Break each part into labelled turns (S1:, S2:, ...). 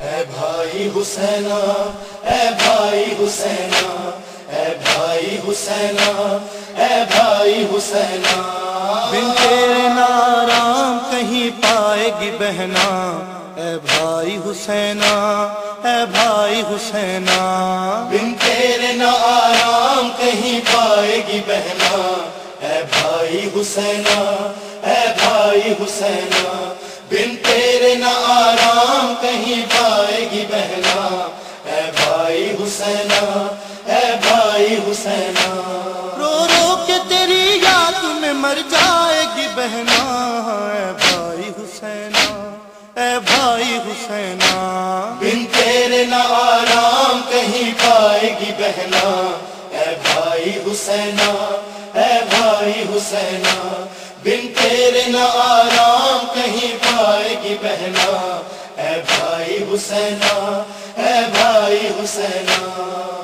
S1: اے بھائی حسینا اے بھائی حسینا اے بھائی حسینا اے بھائی حسینا۔
S2: بن تیرے نارام کہیں پائے گی بہنا۔ اے بھائی حسینا اے بھائی حسینا۔
S1: بن تیرے نہ آرام کہیں پائے گی بہنا۔ اے بھائی حسینا اے بھائی حسینا۔ کہیں پائے گی بہنا اے بھائی حسینا اے بھائی حسینا۔
S2: رو رو کے تیری یاد میں مر جائے گی بہنا اے بھائی حسینا اے بھائی حسینا۔
S1: بن تیرے نہ آرام کہیں پائے گی بہنا اے بھائی حسینا اے بھائی حسینا۔ بن تیرے نہ آرام کہیں پائے گی بہنا حسینا اے بھائی حسینا۔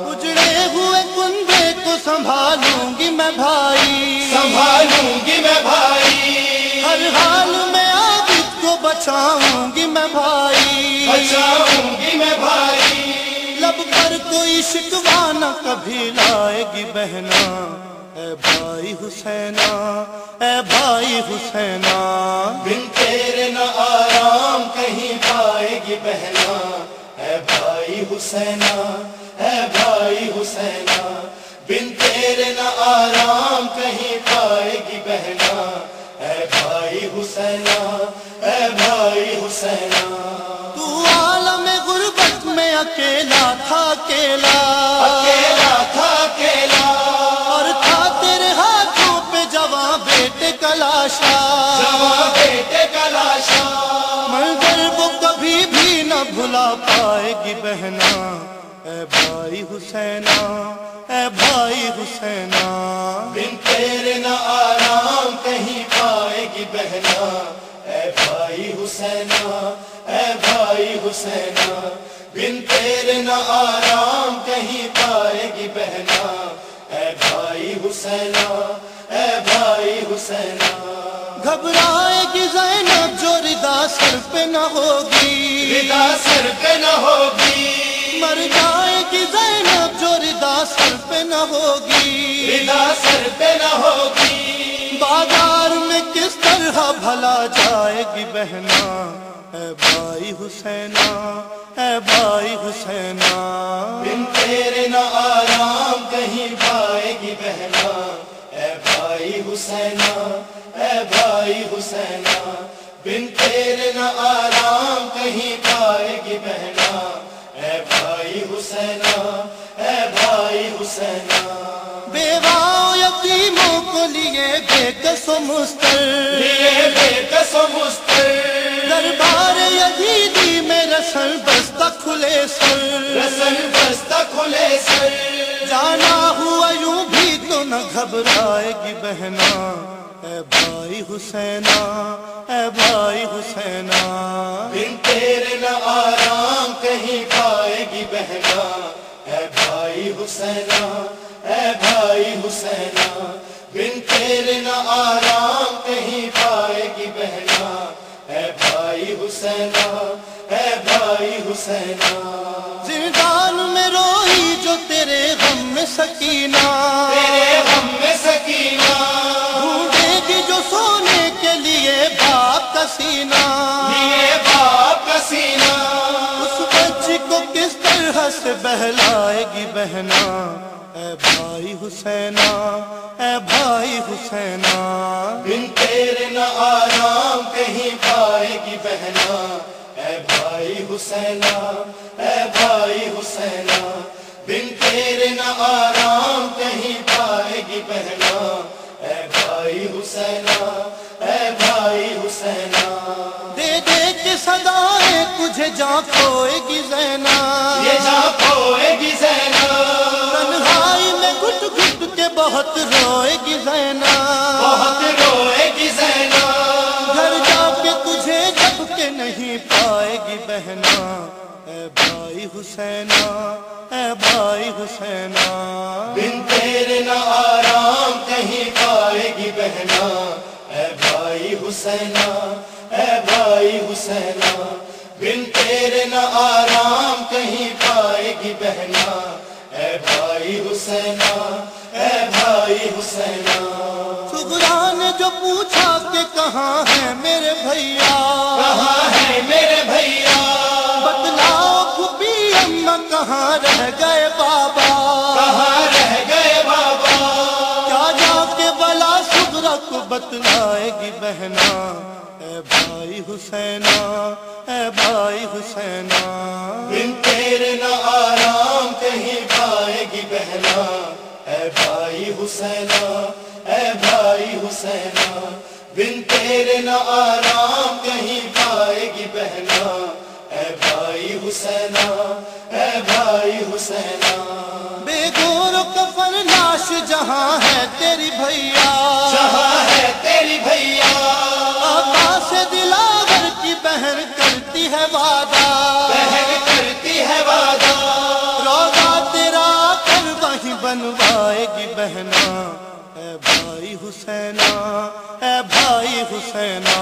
S2: اجڑے ہوئے کنبے کو سنبھالوں گی میں بھائی۔
S1: سنبھالوں گی میں بھائی۔
S2: ہر حال میں عابد کو بچاؤں گی میں بھائی۔
S1: بچاؤں گی میں بھائی۔
S2: لب پر کوئی شکوا نہ کبھی لائے گی بہنا۔ اے بھائی حسینا، اے بھائی حسینا۔
S1: بن تیرے نہ آرام، کہیں پائے گی بہنا۔ اے بھائی حسینا، اے بھائی حسینا۔ بن تیرے نہ آرام، کہیں پائے گی بہنا۔ اے بھائی حسینا، اے بھائی حسینا۔
S2: بیٹے کلاشا
S1: جواں بیٹے کا لاشا
S2: منظر وہ کبھی بھی نہ بھلا پائے گی بہنا۔ اے بھائی حسینا اے بھائی حسینا
S1: بن تیرے نہ آرام کہیں پائے گی بہنا۔ اے بھائی حسینا اے بھائی حسینا بن تیرے نہ آرام کہیں پائے گی بہنا۔ اے بھائی حسینا اے بھائی حسینا
S2: گھبرائے گی زینب جو ردا سر پہ نہ ہوگی۔
S1: ردا سر پہ نہ ہوگی۔
S2: مر جائے گی زینب جو ردا سر پہ نہ ہوگی۔
S1: ردا سر پہ نہ ہوگی۔
S2: بازار میں کس طرح بھلا جائے گی بہنا؟ اے بھائی حسینا اے بھائی حسینا
S1: بن تیرے نہ آرام کہیں پائے گی بہنا۔ اے بھائی حسینا اے بھائی حسینا بن تیرے نہ آرام کہیں پائے گی بہنا۔ اے بھائی حسینا اے بھائی حسینا
S2: بیوا یتیموں کو لیے بے کس و مستر۔
S1: لیے بے کس و مستر۔
S2: دربار یزیدی میں رسل بستہ کھلے سر۔
S1: رسل بستہ کھلے سر۔
S2: گھبرائے گی بہنا، اے بھائی حسینا، اے بھائی حسینا۔
S1: بن تیرے نہ آرام، کہیں پائے گی بہنا۔ اے بھائی حسینا، اے بھائی حسینا۔ بن تیرے نہ آرام، کہیں پائے گی بہنا۔ اے بھائی حسینا، اے بھائی حسینا۔
S2: سے بہلائے گی بہنا۔ اے بھائی حسینا اے بھائی حسینا
S1: بن تیرے نہ آرام کہیں پائے گی بہنا۔ اے بھائی حسینا اے بھائی حسینا بن تیرے نہ آرام کہیں پائے گی بہنا۔ اے بھائی حسینا اے بھائی حسینا
S2: دے دے کے صدائیں تجھے جا کھوئے گی زینا اے بھائی حسینا اے بھائی حسینا
S1: بن تیرے نہ آرام کہیں پائے گی بہنا۔ اے بھائی حسینا اے بھائی حسینا بن تیرے تیرے نہ آرام کہیں پائے گی بہنا۔ اے بھائی حسینا اے بھائی حسینا
S2: سگرا نے جو پوچھا کہ کہاں ہے میرے بھیا؟ بہنا اے بھائی حسینا اے بھائی حسینا۔
S1: بن تیرے نہ آرام کہیں پائے گی بہنا۔ اے بھائی حسینا اے بھائی حسینا۔ بن تیرے نہ آرام کہیں پائے گی بہنا۔ اے بھائی حسینا اے بھائی حسینا۔
S2: بے گور کفن لاش جہاں ہے تیری بھیا۔
S1: ہے
S2: وعدہ۔
S1: بہن کرتی ہے وعدہ۔
S2: روزہ تیرا کر وہیں بنوائے گی بہنا۔ اے بھائی حسینا اے بھائی حسینا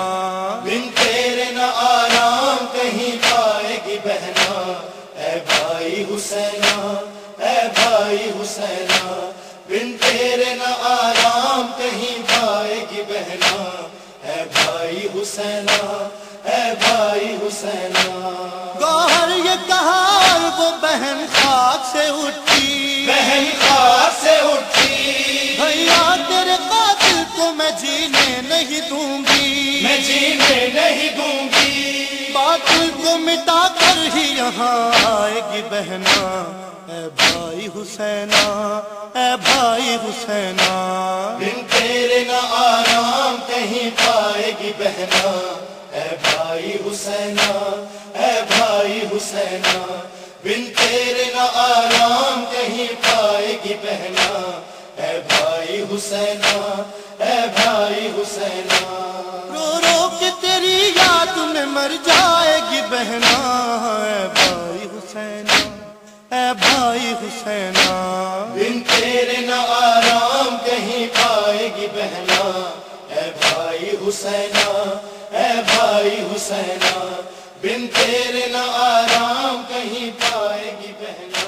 S1: بن تیرے نہ آرام کہیں پائے گی بہنا۔ اے بھائی حسینا اے بھائی حسینا بن تیرے نہ آرام کہیں بھائی حسینا اے بھائی حسینا۔
S2: گوہر یہ کہا وہ بہن خاک سے اٹھی۔
S1: بہن خاک سے اٹھی۔
S2: بھیا تیرے قاتل کو میں جینے نہیں دوں گی۔
S1: میں جینے نہیں دوں گی۔
S2: باطل کو مٹا کر ہی یہاں آئے گی بہنا۔ اے بھائی حسینا اے بھائی حسینا۔
S1: پائے گی بہنا، اے بھائی حسینا، اے بھائی حسینا، بن تیرے نہ آرام کہیں پائے گی بہنا، اے بھائی حسینا، اے بھائی حسینا۔
S2: رو رو کے تیری یاد میں مر جائے گی بہنا، اے بھائی حسینا، اے بھائی حسینا۔
S1: بن تیرے نہ آرام کہیں پائے گی بہنا بھائی حسینا اے بھائی حسینا بن تیرے نہ آرام کہیں پائے گی بہنا۔